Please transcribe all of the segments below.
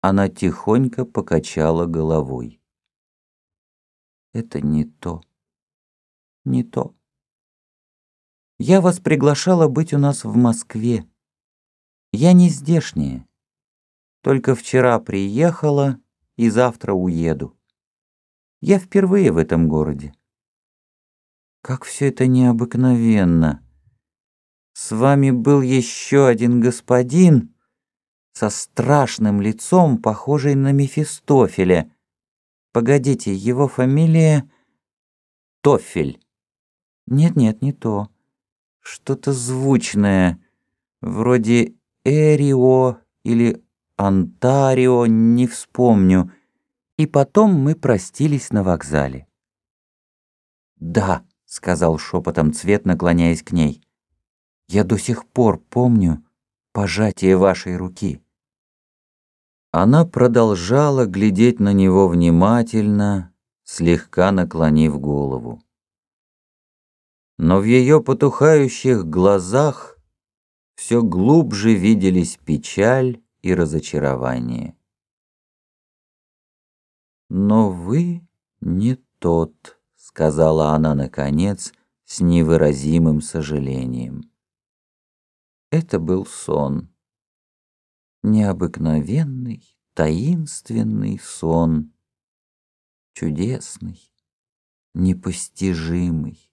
Она тихонько покачала головой. Это не то. Не то. Я вас приглашала быть у нас в Москве. Я не здешняя. Только вчера приехала и завтра уеду. Я впервые в этом городе. Как все это необыкновенно. С вами был еще один господин со страшным лицом, похожий на Мефистофеля. Погодите, его фамилия Тофель. Нет-нет, не то. Что-то звучное, вроде Эрио или Онтарио, не вспомню. И потом мы простились на вокзале. «Да», — сказал шепотом цвет, наклоняясь к ней. «Я до сих пор помню пожатие вашей руки». Она продолжала глядеть на него внимательно, слегка наклонив голову. Но в ее потухающих глазах все глубже виделись печаль и разочарование. «Но вы не тот», — сказала она, наконец, с невыразимым сожалением. Это был сон. Необыкновенный, таинственный сон. Чудесный, непостижимый.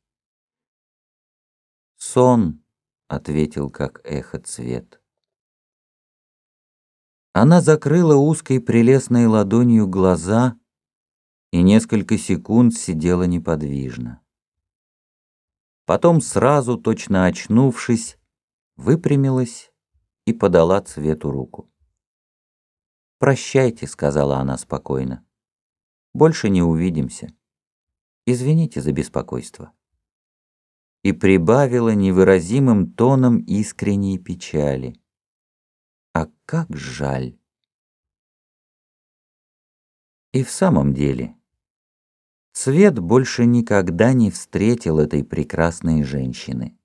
«Сон», — ответил как эхо цвет. Она закрыла узкой прелестной ладонью глаза и несколько секунд сидела неподвижно. Потом сразу, точно очнувшись, выпрямилась и подала цвету руку. «Прощайте», — сказала она спокойно. «Больше не увидимся. Извините за беспокойство» и прибавила невыразимым тоном искренней печали. А как жаль! И в самом деле, Цвет больше никогда не встретил этой прекрасной женщины.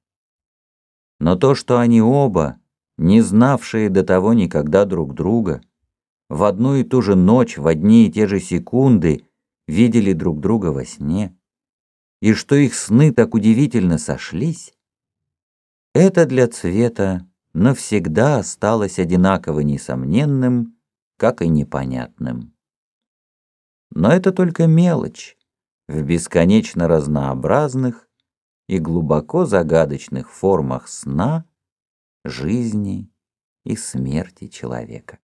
Но то, что они оба, не знавшие до того никогда друг друга, в одну и ту же ночь, в одни и те же секунды видели друг друга во сне, и что их сны так удивительно сошлись, это для цвета навсегда осталось одинаково несомненным, как и непонятным. Но это только мелочь в бесконечно разнообразных и глубоко загадочных формах сна, жизни и смерти человека.